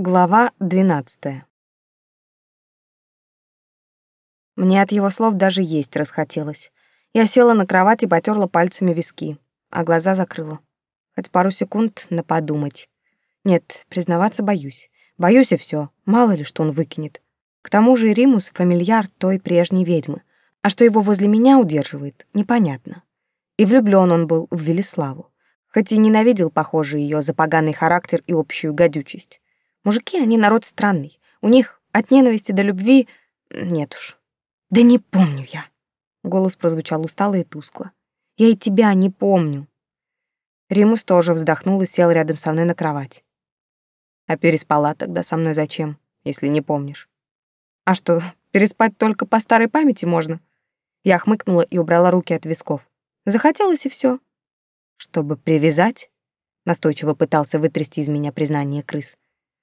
Глава 12. Мне от его слов даже есть расхотелось. Я села на кровать и потёрла пальцами виски, а глаза закрыла. Хоть пару секунд на подумать. Нет, признаваться боюсь. Боюсь и всё. Мало ли, что он выкинет. К тому же Римус — фамильяр той прежней ведьмы. А что его возле меня удерживает, непонятно. И влюблён он был в Велиславу. Хоть и ненавидел, похоже, её за поганый характер и общую гадючесть. Мужики, они народ странный. У них от ненависти до любви нет уж. Да не помню я. Голос прозвучал устало и тускло. Я и тебя не помню. Римус тоже вздохнул и сел рядом со мной на кровать. А переспала тогда со мной зачем, если не помнишь? А что, переспать только по старой памяти можно? Я хмыкнула и убрала руки от висков. Захотелось и все. Чтобы привязать? Настойчиво пытался вытрясти из меня признание крыс.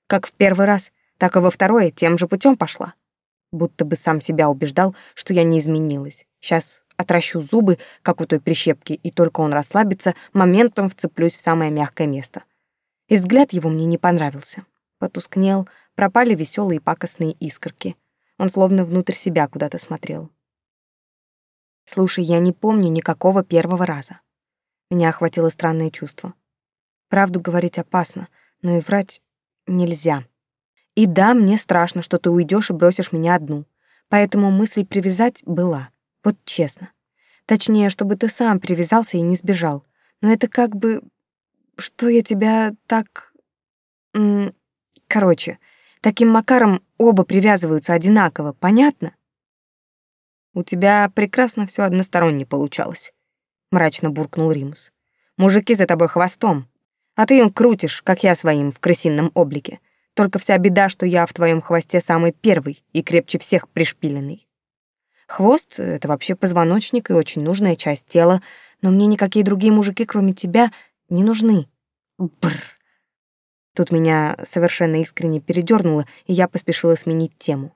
Как в первый раз, так и во второе тем же путем пошла. Будто бы сам себя убеждал, что я не изменилась. Сейчас отращу зубы, как у той прищепки, и только он расслабится, моментом вцеплюсь в самое мягкое место. И взгляд его мне не понравился. Потускнел, пропали веселые пакостные искорки. Он словно внутрь себя куда-то смотрел. Слушай, я не помню никакого первого раза. Меня охватило странное чувство. Правду говорить опасно, но и врать нельзя. И да, мне страшно, что ты уйдешь и бросишь меня одну. Поэтому мысль привязать была. Вот честно. Точнее, чтобы ты сам привязался и не сбежал. Но это как бы... Что я тебя так... Короче, таким макаром оба привязываются одинаково, понятно? У тебя прекрасно все односторонне получалось, мрачно буркнул Римус. Мужики за тобой хвостом, а ты им крутишь, как я своим в крысином облике. Только вся беда, что я в твоем хвосте самый первый и крепче всех пришпиленный. Хвост — это вообще позвоночник и очень нужная часть тела, но мне никакие другие мужики, кроме тебя, не нужны. Бррр. Тут меня совершенно искренне передёрнуло, и я поспешила сменить тему.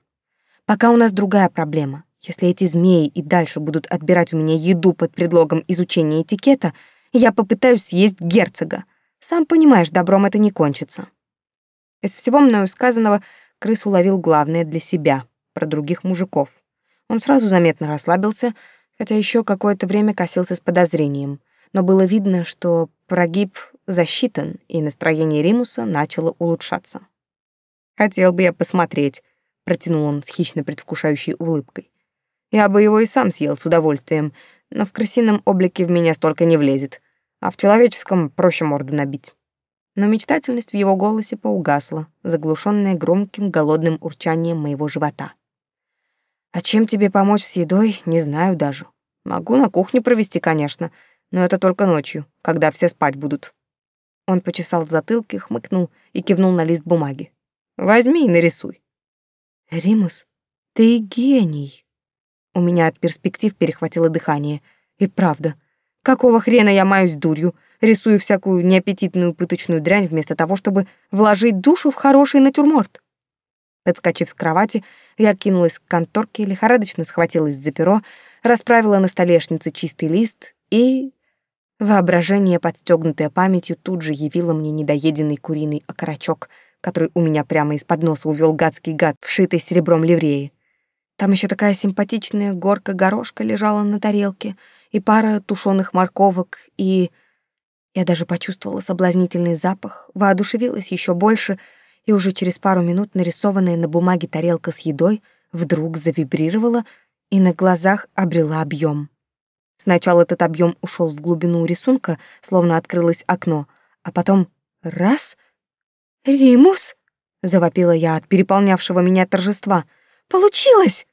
Пока у нас другая проблема. Если эти змеи и дальше будут отбирать у меня еду под предлогом изучения этикета, я попытаюсь съесть герцога. Сам понимаешь, добром это не кончится. Из всего мною сказанного крыс уловил главное для себя, про других мужиков. Он сразу заметно расслабился, хотя еще какое-то время косился с подозрением, но было видно, что прогиб засчитан, и настроение Римуса начало улучшаться. «Хотел бы я посмотреть», — протянул он с хищно предвкушающей улыбкой. «Я бы его и сам съел с удовольствием, но в крысином облике в меня столько не влезет а в человеческом проще морду набить. Но мечтательность в его голосе поугасла, заглушенная громким голодным урчанием моего живота. «А чем тебе помочь с едой, не знаю даже. Могу на кухню провести, конечно, но это только ночью, когда все спать будут». Он почесал в затылке, хмыкнул и кивнул на лист бумаги. «Возьми и нарисуй». «Римус, ты гений!» У меня от перспектив перехватило дыхание. И правда — Какого хрена я маюсь дурью, рисую всякую неаппетитную пыточную дрянь вместо того, чтобы вложить душу в хороший натюрморт? Подскочив с кровати, я кинулась к конторке, лихорадочно схватилась за перо, расправила на столешнице чистый лист и... Воображение, подстегнутое памятью, тут же явило мне недоеденный куриный окорочок, который у меня прямо из-под носа увел гадский гад, вшитый серебром ливреи. Там еще такая симпатичная горка горошка лежала на тарелке — и пара тушеных морковок, и... Я даже почувствовала соблазнительный запах, воодушевилась еще больше, и уже через пару минут нарисованная на бумаге тарелка с едой вдруг завибрировала и на глазах обрела объем. Сначала этот объем ушел в глубину рисунка, словно открылось окно, а потом раз — «Римус!» — завопила я от переполнявшего меня торжества. «Получилось!»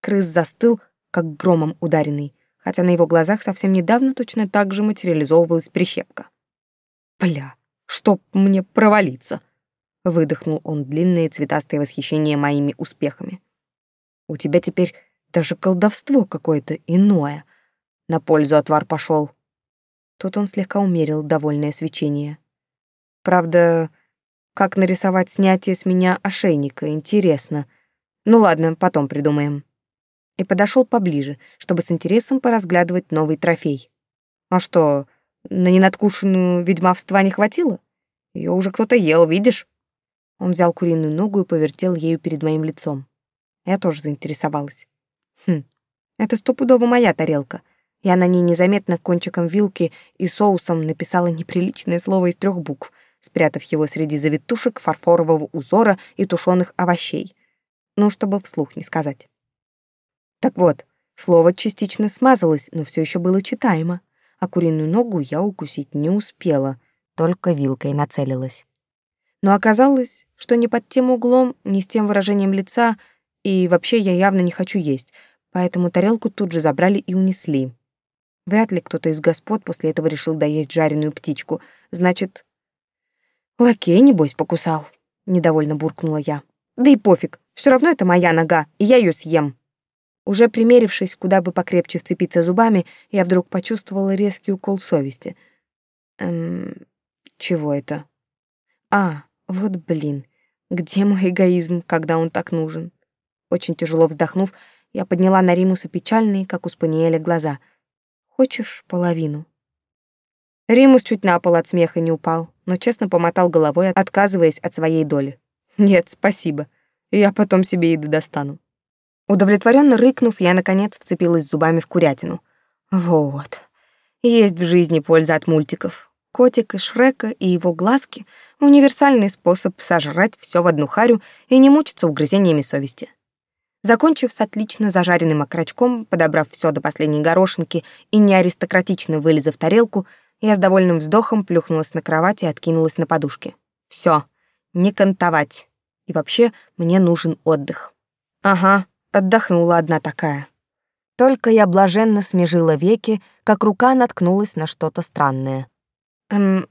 Крыс застыл, как громом ударенный хотя на его глазах совсем недавно точно так же материализовывалась прищепка. «Бля, чтоб мне провалиться!» — выдохнул он длинное цветастое восхищение моими успехами. «У тебя теперь даже колдовство какое-то иное. На пользу отвар пошел. Тут он слегка умерил довольное свечение. Правда, как нарисовать снятие с меня ошейника, интересно. Ну ладно, потом придумаем и подошел поближе, чтобы с интересом поразглядывать новый трофей. А что, на ненадкушенную ведьмовства не хватило? Ее уже кто-то ел, видишь? Он взял куриную ногу и повертел ею перед моим лицом. Я тоже заинтересовалась. Хм, это стопудово моя тарелка. Я на ней незаметно кончиком вилки и соусом написала неприличное слово из трех букв, спрятав его среди завитушек фарфорового узора и тушеных овощей. Ну, чтобы вслух не сказать. Так вот, слово частично смазалось, но все еще было читаемо, а куриную ногу я укусить не успела, только вилкой нацелилась. Но оказалось, что не под тем углом, не с тем выражением лица, и вообще я явно не хочу есть, поэтому тарелку тут же забрали и унесли. Вряд ли кто-то из господ после этого решил доесть жареную птичку. Значит, лакей, небось, покусал. Недовольно буркнула я. Да и пофиг, все равно это моя нога, и я ее съем. Уже примерившись, куда бы покрепче вцепиться зубами, я вдруг почувствовала резкий укол совести. Эм, чего это? А, вот блин, где мой эгоизм, когда он так нужен? Очень тяжело вздохнув, я подняла на Римуса печальные, как у Спаниеля, глаза. «Хочешь половину?» Римус чуть на пол от смеха не упал, но честно помотал головой, отказываясь от своей доли. «Нет, спасибо. Я потом себе еды достану». Удовлетворенно рыкнув, я, наконец, вцепилась зубами в курятину. Вот. Есть в жизни польза от мультиков. Котик и Шрека и его глазки — универсальный способ сожрать все в одну харю и не мучиться угрызениями совести. Закончив с отлично зажаренным окорочком, подобрав все до последней горошинки и неаристократично вылезав тарелку, я с довольным вздохом плюхнулась на кровать и откинулась на подушке. Все, не кантовать. И вообще, мне нужен отдых. Ага, отдохнула одна такая. Только я блаженно смежила веки, как рука наткнулась на что-то странное. Эм,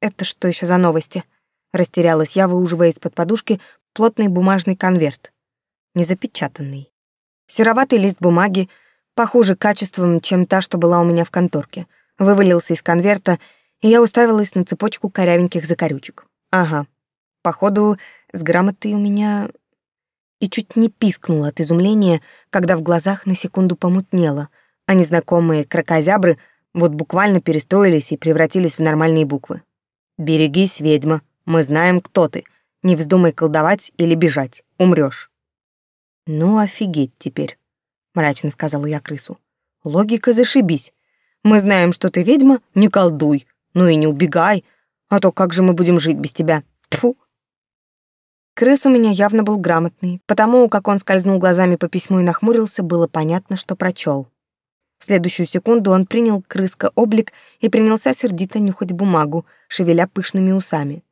это что еще за новости? Растерялась я, выуживая из-под подушки плотный бумажный конверт незапечатанный. Сероватый лист бумаги, похуже качеством, чем та, что была у меня в конторке, вывалился из конверта, и я уставилась на цепочку корявеньких закорючек. Ага, походу, с грамотой у меня... И чуть не пискнула от изумления, когда в глазах на секунду помутнело, а незнакомые крокозябры вот буквально перестроились и превратились в нормальные буквы. «Берегись, ведьма, мы знаем, кто ты. Не вздумай колдовать или бежать, умрёшь». «Ну, офигеть теперь», — мрачно сказала я крысу. «Логика зашибись. Мы знаем, что ты ведьма, не колдуй, ну и не убегай, а то как же мы будем жить без тебя? Тьфу!» Крыс у меня явно был грамотный, потому как он скользнул глазами по письму и нахмурился, было понятно, что прочел. В следующую секунду он принял крыска облик и принялся сердито нюхать бумагу, шевеля пышными усами.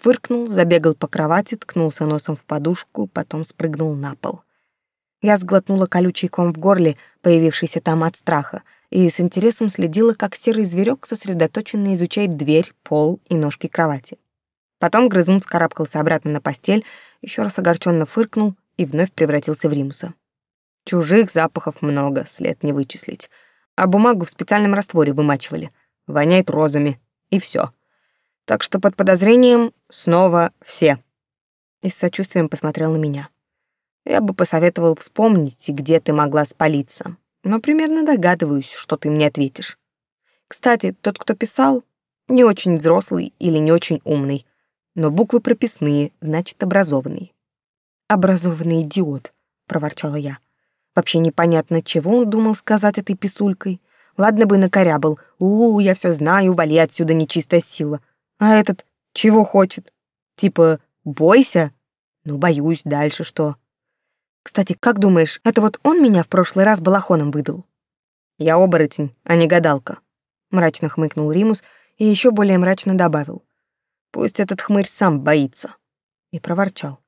Фыркнул, забегал по кровати, ткнулся носом в подушку, потом спрыгнул на пол. Я сглотнула колючий ком в горле, появившийся там от страха, и с интересом следила, как серый зверек сосредоточенно изучает дверь, пол и ножки кровати. Потом грызун скарабкался обратно на постель, еще раз огорченно фыркнул и вновь превратился в Римуса. Чужих запахов много, след не вычислить. А бумагу в специальном растворе вымачивали. Воняет розами. И все. Так что под подозрением снова все. И с сочувствием посмотрел на меня. Я бы посоветовал вспомнить, где ты могла спалиться. Но примерно догадываюсь, что ты мне ответишь. Кстати, тот, кто писал, не очень взрослый или не очень умный, но буквы прописные, значит, образованный. «Образованный идиот», — проворчала я. Вообще непонятно, чего он думал сказать этой писулькой. Ладно бы накорябал. «У, я все знаю, вали отсюда нечистая сила». А этот чего хочет? Типа, бойся? Ну, боюсь, дальше что? Кстати, как думаешь, это вот он меня в прошлый раз балахоном выдал? Я оборотень, а не гадалка. Мрачно хмыкнул Римус и еще более мрачно добавил. Пусть этот хмырь сам боится. И проворчал.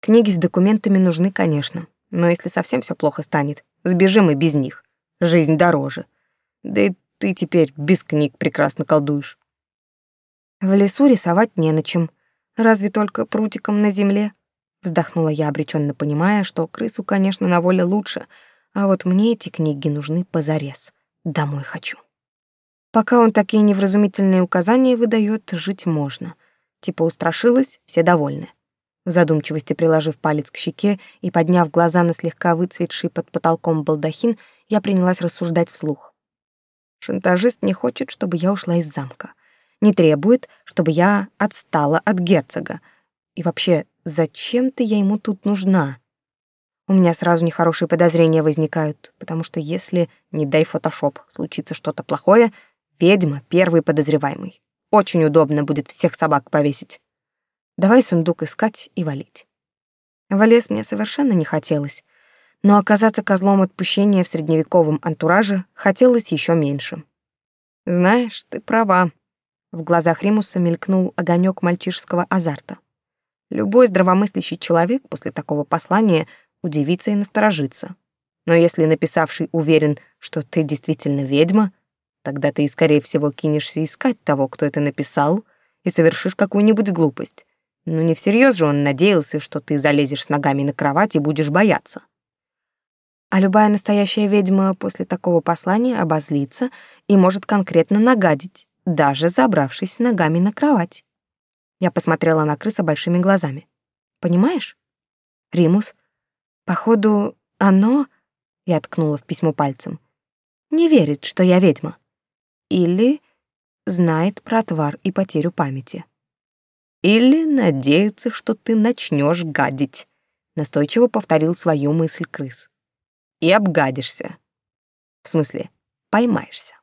Книги с документами нужны, конечно, но если совсем все плохо станет, сбежим и без них. Жизнь дороже. Да и ты теперь без книг прекрасно колдуешь. В лесу рисовать не на чем, разве только прутиком на земле. Вздохнула я, обреченно понимая, что крысу, конечно, на воле лучше, а вот мне эти книги нужны позарез. Домой хочу. Пока он такие невразумительные указания выдает, жить можно. Типа устрашилась, все довольны. В задумчивости приложив палец к щеке и подняв глаза на слегка выцветший под потолком балдахин, я принялась рассуждать вслух. Шантажист не хочет, чтобы я ушла из замка. Не требует, чтобы я отстала от герцога И вообще, зачем ты я ему тут нужна? У меня сразу нехорошие подозрения возникают, потому что если, не дай фотошоп, случится что-то плохое, ведьма — первый подозреваемый. Очень удобно будет всех собак повесить. Давай сундук искать и валить. В лес мне совершенно не хотелось, но оказаться козлом отпущения в средневековом антураже хотелось еще меньше. Знаешь, ты права. В глазах Римуса мелькнул огонек мальчишеского азарта. Любой здравомыслящий человек после такого послания — удивиться и насторожиться. Но если написавший уверен, что ты действительно ведьма, тогда ты, скорее всего, кинешься искать того, кто это написал, и совершишь какую-нибудь глупость. Но не всерьез же он надеялся, что ты залезешь с ногами на кровать и будешь бояться. А любая настоящая ведьма после такого послания обозлится и может конкретно нагадить, даже забравшись ногами на кровать. Я посмотрела на крыса большими глазами. Понимаешь? Римус, Походу, оно, я ткнула в письмо пальцем, не верит, что я ведьма. Или знает про отвар и потерю памяти. Или надеется, что ты начнешь гадить, настойчиво повторил свою мысль крыс. И обгадишься. В смысле, поймаешься.